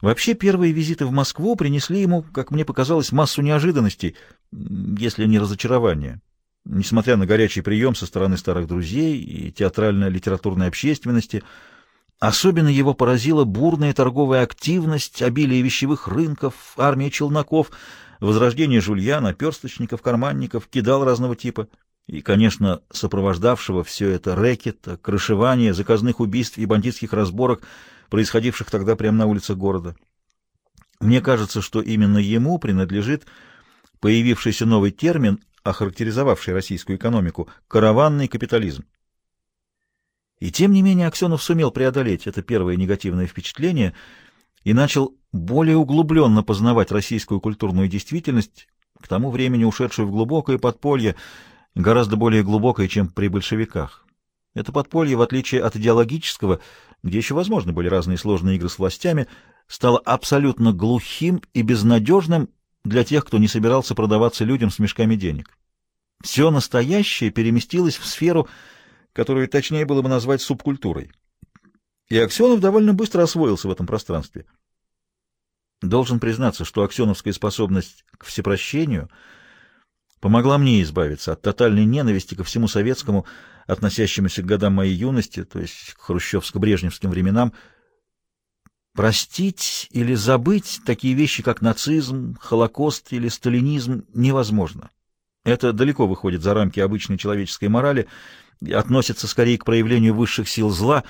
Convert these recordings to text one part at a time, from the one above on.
Вообще, первые визиты в Москву принесли ему, как мне показалось, массу неожиданностей, если не разочарования. Несмотря на горячий прием со стороны старых друзей и театрально-литературной общественности, особенно его поразила бурная торговая активность, обилие вещевых рынков, армия челноков, возрождение жулья, наперсточников, карманников, кидал разного типа и, конечно, сопровождавшего все это рэкета, крышевания, заказных убийств и бандитских разборок, происходивших тогда прямо на улицах города. Мне кажется, что именно ему принадлежит появившийся новый термин охарактеризовавший российскую экономику, караванный капитализм. И тем не менее Аксенов сумел преодолеть это первое негативное впечатление и начал более углубленно познавать российскую культурную действительность, к тому времени ушедшую в глубокое подполье, гораздо более глубокое, чем при большевиках. Это подполье, в отличие от идеологического, где еще возможны были разные сложные игры с властями, стало абсолютно глухим и безнадежным для тех, кто не собирался продаваться людям с мешками денег. Все настоящее переместилось в сферу, которую точнее было бы назвать субкультурой. И Аксенов довольно быстро освоился в этом пространстве. Должен признаться, что аксеновская способность к всепрощению помогла мне избавиться от тотальной ненависти ко всему советскому, относящемуся к годам моей юности, то есть к хрущевско-брежневским временам, Простить или забыть такие вещи, как нацизм, Холокост или сталинизм, невозможно. Это далеко выходит за рамки обычной человеческой морали и относится скорее к проявлению высших сил зла,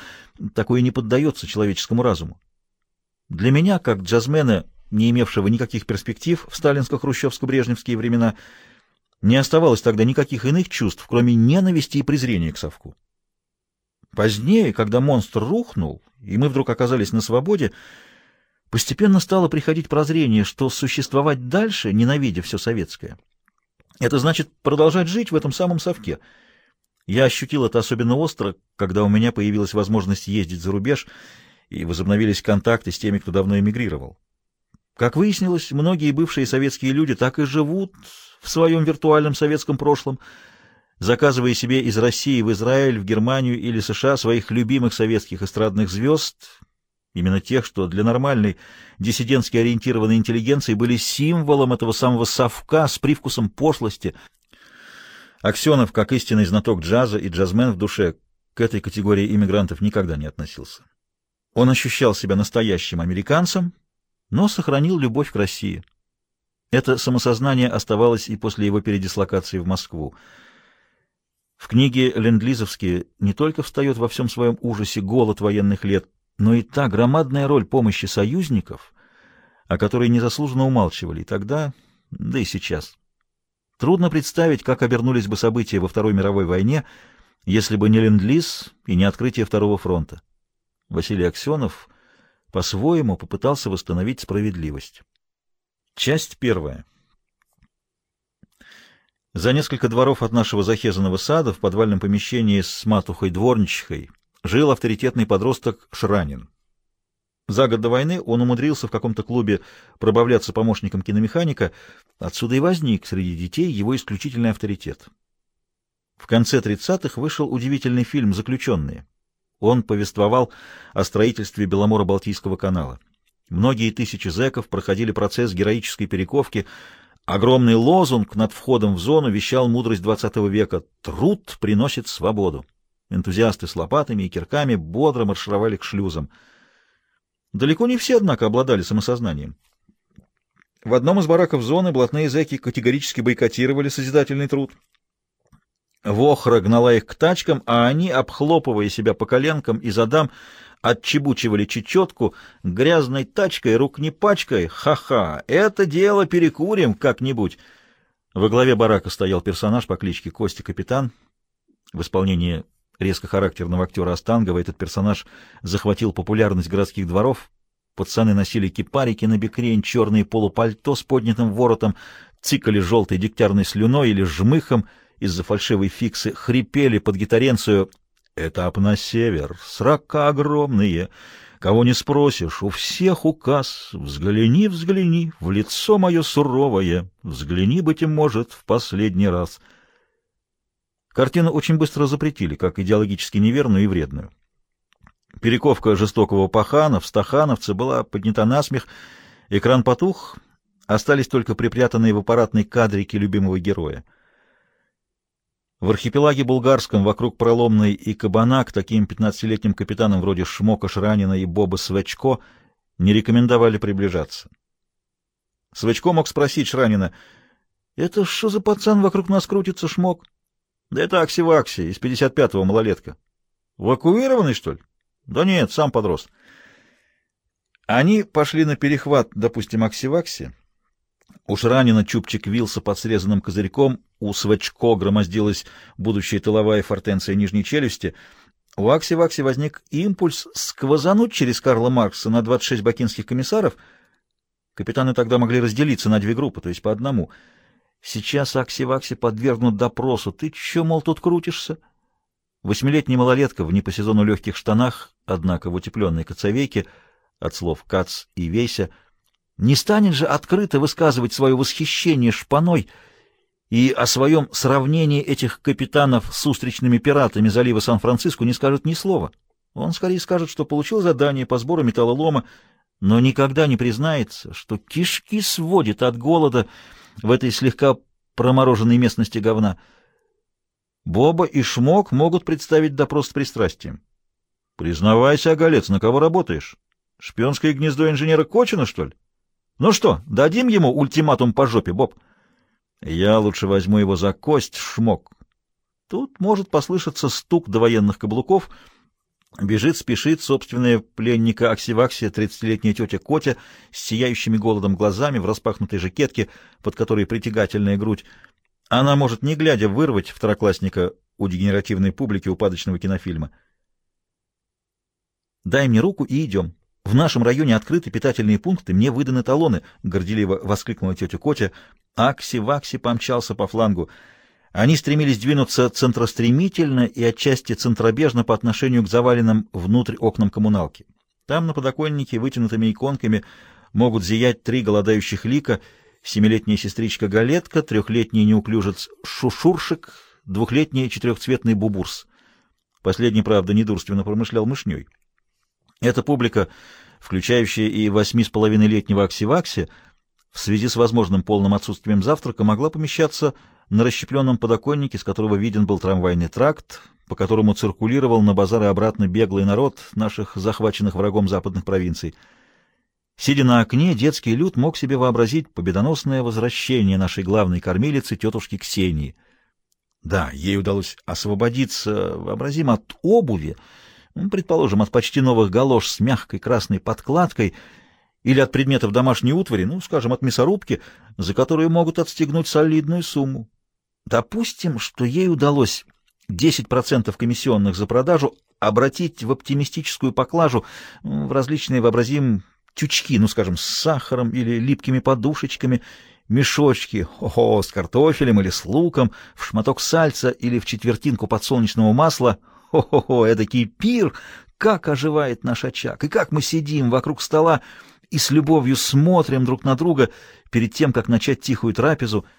такое не поддается человеческому разуму. Для меня, как джазмена, не имевшего никаких перспектив в сталинско-хрущевско-брежневские времена, не оставалось тогда никаких иных чувств, кроме ненависти и презрения к совку. Позднее, когда монстр рухнул, и мы вдруг оказались на свободе, постепенно стало приходить прозрение, что существовать дальше, ненавидя все советское, это значит продолжать жить в этом самом совке. Я ощутил это особенно остро, когда у меня появилась возможность ездить за рубеж, и возобновились контакты с теми, кто давно эмигрировал. Как выяснилось, многие бывшие советские люди так и живут в своем виртуальном советском прошлом, заказывая себе из России в Израиль, в Германию или США своих любимых советских эстрадных звезд, именно тех, что для нормальной диссидентски ориентированной интеллигенции были символом этого самого совка с привкусом пошлости. Аксенов, как истинный знаток джаза и джазмен в душе, к этой категории иммигрантов никогда не относился. Он ощущал себя настоящим американцем, но сохранил любовь к России. Это самосознание оставалось и после его передислокации в Москву. В книге Ленд-Лизовские не только встает во всем своем ужасе голод военных лет, но и та громадная роль помощи союзников, о которой незаслуженно умалчивали и тогда, да и сейчас. Трудно представить, как обернулись бы события во Второй мировой войне, если бы не Ленд-Лиз и не открытие Второго фронта. Василий Аксенов по-своему попытался восстановить справедливость. Часть первая. За несколько дворов от нашего захезанного сада в подвальном помещении с матухой-дворничихой жил авторитетный подросток Шранин. За год до войны он умудрился в каком-то клубе пробавляться помощником киномеханика, отсюда и возник среди детей его исключительный авторитет. В конце 30-х вышел удивительный фильм «Заключенные». Он повествовал о строительстве Беломоро-Балтийского канала. Многие тысячи зэков проходили процесс героической перековки – Огромный лозунг над входом в зону вещал мудрость XX века «Труд приносит свободу». Энтузиасты с лопатами и кирками бодро маршировали к шлюзам. Далеко не все, однако, обладали самосознанием. В одном из бараков зоны блатные зэки категорически бойкотировали созидательный труд. Вохра гнала их к тачкам, а они, обхлопывая себя по коленкам и задам, отчебучивали чечетку грязной тачкой, рук не пачкой. Ха-ха, это дело перекурим как-нибудь. Во главе барака стоял персонаж по кличке Костя Капитан. В исполнении резко характерного актера Остангова этот персонаж захватил популярность городских дворов. Пацаны носили кипарики на бекрень, черные полупальто с поднятым воротом, цикали желтой дегтярной слюной или жмыхом из-за фальшивой фиксы, хрипели под гитаренцию Этап на север, срока огромные. Кого не спросишь, у всех указ. Взгляни, взгляни, в лицо мое суровое. Взгляни, быть может, в последний раз. Картину очень быстро запретили, как идеологически неверную и вредную. Перековка жестокого пахана в стахановце была поднята на смех, экран потух, остались только припрятанные в аппаратной кадрике любимого героя. В архипелаге булгарском вокруг Проломной и Кабана к таким пятнадцатилетним капитанам вроде Шмока Шранина и Боба Свечко не рекомендовали приближаться. Свечко мог спросить Шранина, «Это что за пацан вокруг нас крутится, Шмок?» «Да это Акси-Вакси, из 55-го малолетка». «Эвакуированный, что ли?» «Да нет, сам подрос». Они пошли на перехват, допустим, Акси-Вакси. У Шранина чубчик вился под срезанным козырьком, у Свечко громоздилась будущая тыловая фортенция нижней челюсти. У Акси-Вакси возник импульс сквозануть через Карла Маркса на 26 бакинских комиссаров — Капитаны тогда могли разделиться на две группы, то есть по одному. Сейчас Акси-Вакси подвергнут допросу. Ты че, мол, тут крутишься? Восьмилетний малолетка в не легких штанах, однако в утепленной коцовейке, от слов «кац» и «вейся», не станет же открыто высказывать свое восхищение шпаной и о своем сравнении этих капитанов с устричными пиратами залива Сан-Франциско не скажет ни слова. Он скорее скажет, что получил задание по сбору металлолома но никогда не признается, что кишки сводит от голода в этой слегка промороженной местности говна. Боба и Шмок могут представить допрос с пристрастием. Признавайся, оголец, на кого работаешь? Шпионское гнездо инженера Кочина, что ли? Ну что, дадим ему ультиматум по жопе, Боб? Я лучше возьму его за кость, Шмок. Тут может послышаться стук довоенных каблуков — Бежит, спешит собственная пленника Аксиваксия, тридцатилетняя тетя Котя, с сияющими голодом глазами, в распахнутой жакетке, под которой притягательная грудь. Она может, не глядя, вырвать второклассника у дегенеративной публики упадочного кинофильма. «Дай мне руку и идем. В нашем районе открыты питательные пункты, мне выданы талоны», — горделиво воскликнула тетя Котя. Акси-Вакси помчался по флангу. Они стремились двинуться центростремительно и отчасти центробежно по отношению к заваленным внутрь окнам коммуналки. Там на подоконнике вытянутыми иконками могут зиять три голодающих лика, семилетняя сестричка Галетка, трехлетний неуклюжец Шушуршик, двухлетний четырехцветный Бубурс. Последний, правда, недурственно промышлял мышней. Эта публика, включающая и восьми с половиной летнего Аксивакси, в связи с возможным полным отсутствием завтрака могла помещаться на расщепленном подоконнике, с которого виден был трамвайный тракт, по которому циркулировал на базары обратно беглый народ наших захваченных врагом западных провинций. Сидя на окне, детский люд мог себе вообразить победоносное возвращение нашей главной кормилицы, тетушки Ксении. Да, ей удалось освободиться, вообразим, от обуви, предположим, от почти новых галош с мягкой красной подкладкой или от предметов домашней утвари, ну, скажем, от мясорубки, за которую могут отстегнуть солидную сумму. Допустим, что ей удалось 10% комиссионных за продажу обратить в оптимистическую поклажу в различные вообразим тючки, ну, скажем, с сахаром или липкими подушечками, мешочки, хо-хо, с картофелем или с луком, в шматок сальца или в четвертинку подсолнечного масла. Хо-хо-хо, эдакий пир! Как оживает наш очаг! И как мы сидим вокруг стола и с любовью смотрим друг на друга перед тем, как начать тихую трапезу —